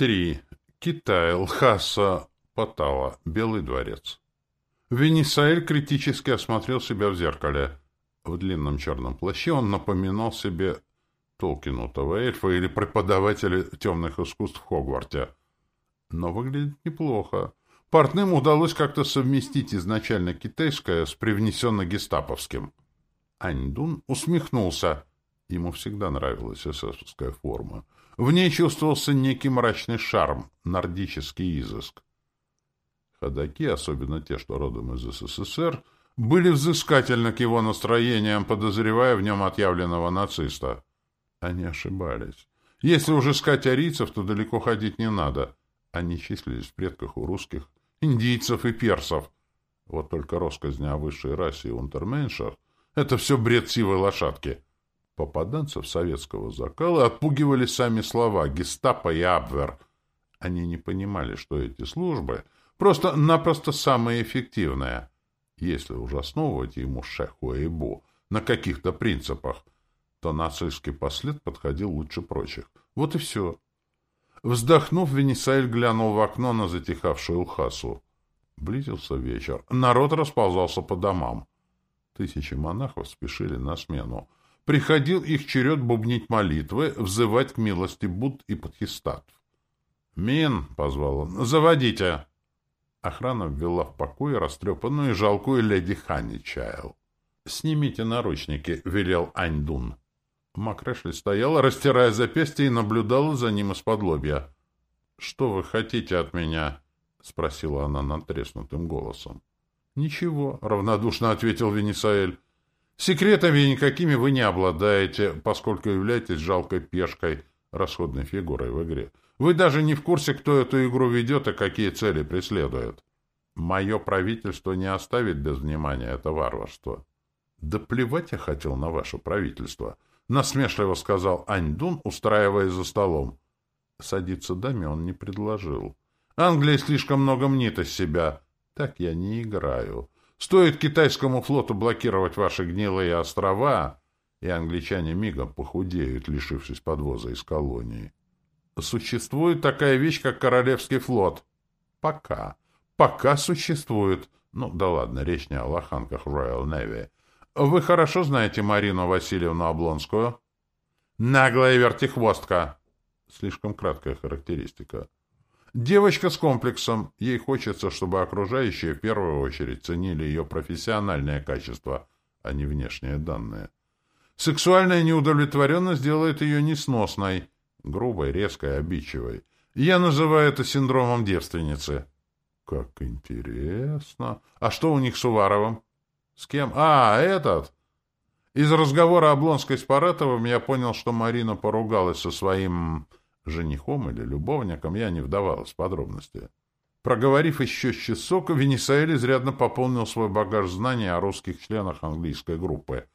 Три. Китай, Лхаса, Патала, Белый дворец. Венесаэль критически осмотрел себя в зеркале. В длинном черном плаще он напоминал себе толкинутого эльфа или преподавателя темных искусств в Хогварте. Но выглядит неплохо. Портным удалось как-то совместить изначально китайское с привнесенно гестаповским. Аньдун усмехнулся. Ему всегда нравилась эсэсовская форма. В ней чувствовался некий мрачный шарм, нордический изыск. Ходаки, особенно те, что родом из СССР, были взыскательны к его настроениям, подозревая в нем отъявленного нациста. Они ошибались. Если уж искать арийцев, то далеко ходить не надо. Они числились в предках у русских, индийцев и персов. Вот только росказни о высшей расе и унтерменшах — это все бред сивой лошадки. Попаданцев советского закала отпугивали сами слова «гестапо» и «абвер». Они не понимали, что эти службы просто-напросто самые эффективные, если уж основывать ему шеху и бу на каких-то принципах, то нацистский послед подходил лучше прочих. Вот и все. Вздохнув, Венесаэль глянул в окно на затихавшую Лхасу. Близился вечер. Народ расползался по домам. Тысячи монахов спешили на смену. Приходил их черед бубнить молитвы, взывать к милости Будд и Падхистатв. «Мин!» — позвал он. «Заводите!» Охрана ввела в покой растрепанную и жалкую леди Ханни Чайл. «Снимите наручники», — велел Аньдун. Макрэшли стояла, растирая запястье, и наблюдала за ним из-под лобья. «Что вы хотите от меня?» — спросила она надтреснутым голосом. «Ничего», — равнодушно ответил Венесаэль. «Секретами никакими вы не обладаете, поскольку являетесь жалкой пешкой, расходной фигурой в игре. Вы даже не в курсе, кто эту игру ведет и какие цели преследует. Мое правительство не оставит без внимания это варварство». «Да плевать я хотел на ваше правительство», — насмешливо сказал Аньдун, устраиваясь за столом. Садиться даме он не предложил. Англия слишком много мнит из себя. Так я не играю. Стоит китайскому флоту блокировать ваши гнилые острова, и англичане мигом похудеют, лишившись подвоза из колонии. Существует такая вещь, как Королевский флот. Пока. Пока существует. Ну, да ладно, речь не о лоханках Royal Navy. Вы хорошо знаете Марину Васильевну Облонскую? Наглая вертихвостка. Слишком краткая характеристика. Девочка с комплексом. Ей хочется, чтобы окружающие в первую очередь ценили ее профессиональные качества, а не внешние данные. Сексуальная неудовлетворенность делает ее несносной, грубой, резкой, обидчивой. Я называю это синдромом девственницы. Как интересно. А что у них с Уваровым? С кем? А, этот. Из разговора Облонской с Паратовым я понял, что Марина поругалась со своим женихом или любовником, я не вдавалась в подробности. Проговорив еще часок, Венесаэль изрядно пополнил свой багаж знаний о русских членах английской группы,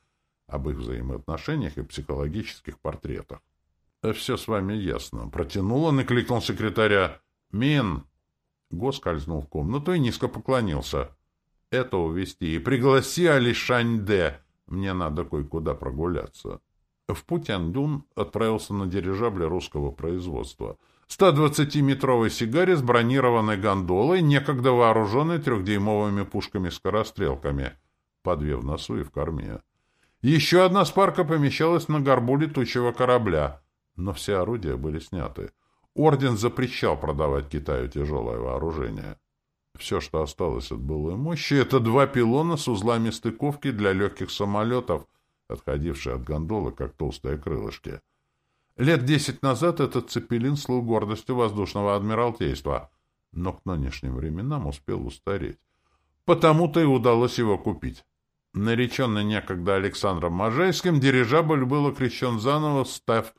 об их взаимоотношениях и психологических портретах. «Э, «Все с вами ясно». Протянул он и кликнул секретаря. «Мин!» Го скользнул в комнату и низко поклонился. «Это увести. И пригласи Алишань-де. Мне надо кое-куда прогуляться». В путь отправился на дирижабле русского производства. 120-метровой сигаре с бронированной гондолой, некогда вооруженной трехдюймовыми пушками-скорострелками, по две в носу и в корме. Еще одна спарка помещалась на горбу летучего корабля, но все орудия были сняты. Орден запрещал продавать Китаю тяжелое вооружение. Все, что осталось от былой мощи, это два пилона с узлами стыковки для легких самолетов — отходившие от гондолы, как толстые крылышки. Лет десять назад этот цепелин слыл гордостью воздушного адмиралтейства, но к нынешним временам успел устареть. Потому-то и удалось его купить. Нареченный некогда Александром Можайским, дирижабль был окрещен заново, став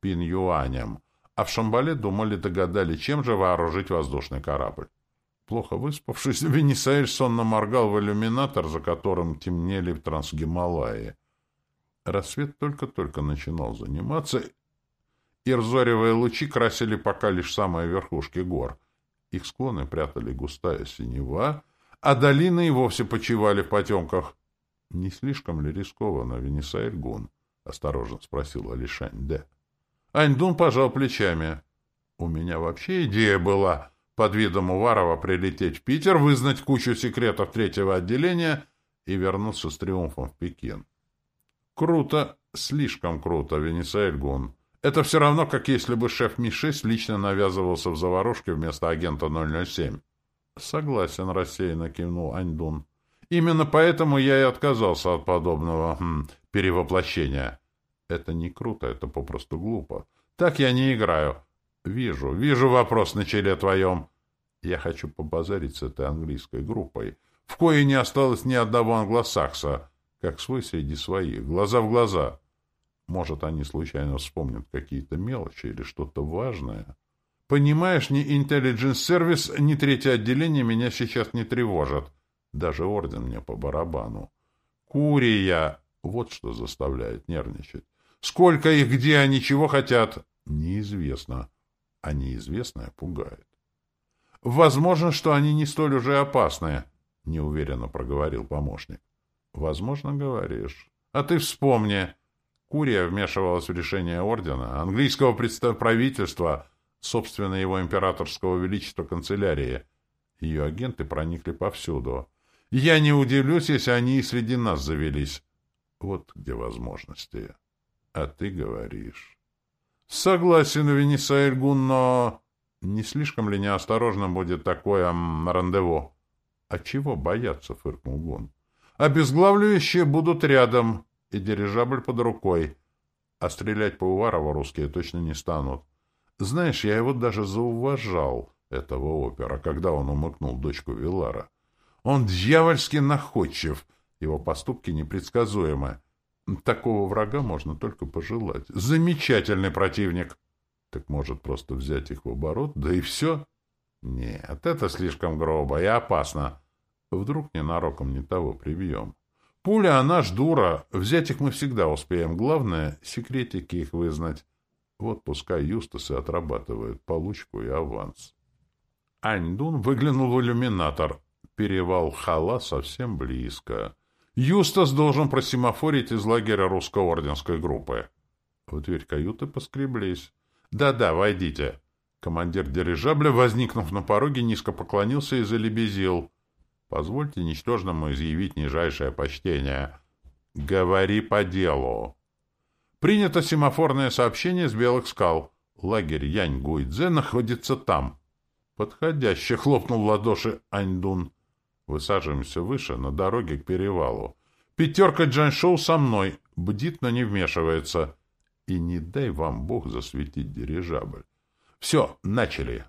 Пин-Юанем, а в Шамбале думали, догадали, чем же вооружить воздушный корабль. Плохо выспавшись, Венесаэль сонно моргал в иллюминатор, за которым темнели Трансгималаи. Рассвет только-только начинал заниматься, и рзоревые лучи красили пока лишь самые верхушки гор. Их склоны прятали густая синева, а долины и вовсе почивали в потемках. — Не слишком ли рискованно, Венесаэль-гун? — осторожно спросил Алишань-де. Аньдун пожал плечами. У меня вообще идея была под видом Уварова прилететь в Питер, вызнать кучу секретов третьего отделения и вернуться с триумфом в Пекин. Круто, слишком круто, Венесаэль Гун. Это все равно, как если бы шеф Ми-6 лично навязывался в заварушке вместо агента 007. Согласен, рассеянно кивнул Аньдун. Именно поэтому я и отказался от подобного хм, перевоплощения. Это не круто, это попросту глупо. Так я не играю. Вижу, вижу вопрос на челе твоем. Я хочу побазарить с этой английской группой, в кое не осталось ни одного англосакса, как свой среди своих, глаза в глаза. Может, они случайно вспомнят какие-то мелочи или что-то важное. Понимаешь, ни Intelligence Service, ни третье отделение меня сейчас не тревожат. Даже орден мне по барабану. Курия! Вот что заставляет нервничать. Сколько их, где они, чего хотят? Неизвестно. А неизвестное пугает. Возможно, что они не столь уже опасные, неуверенно проговорил помощник. Возможно, говоришь. А ты вспомни. Курия вмешивалась в решение ордена, английского правительства, собственно, его императорского величества канцелярии. Ее агенты проникли повсюду. Я не удивлюсь, если они и среди нас завелись. Вот где возможности. А ты говоришь. Согласен, Венесаэль Гун, но... Не слишком ли неосторожно будет такое м, рандеву? — А чего бояться? — фыркнул Гун. — Обезглавливающие будут рядом, и дирижабль под рукой. А стрелять по Уварову русские точно не станут. Знаешь, я его даже зауважал, этого опера, когда он умыкнул дочку Вилара. Он дьявольски находчив, его поступки непредсказуемы. Такого врага можно только пожелать. Замечательный противник. Так может просто взять их в оборот, да и все? Нет, это слишком грубо и опасно. Вдруг ненароком не того прибьем. Пуля, она ж дура. Взять их мы всегда успеем. Главное — секретики их вызнать. Вот пускай Юстасы отрабатывают получку и аванс. Аньдун выглянул в иллюминатор. Перевал Хала совсем близко. Юстас должен просимофорить из лагеря русско-орденской группы. В дверь каюты поскреблись. «Да-да, войдите». Командир дирижабля, возникнув на пороге, низко поклонился и залебезил. «Позвольте ничтожному изъявить нижайшее почтение. Говори по делу». Принято семафорное сообщение с белых скал. Лагерь Янь-Гуйдзе находится там. Подходяще хлопнул в ладоши Аньдун. Высаживаемся выше, на дороге к перевалу. Пятерка Джаншоу со мной. Бдит, но не вмешивается. И не дай вам Бог засветить дирижабль. Все, начали.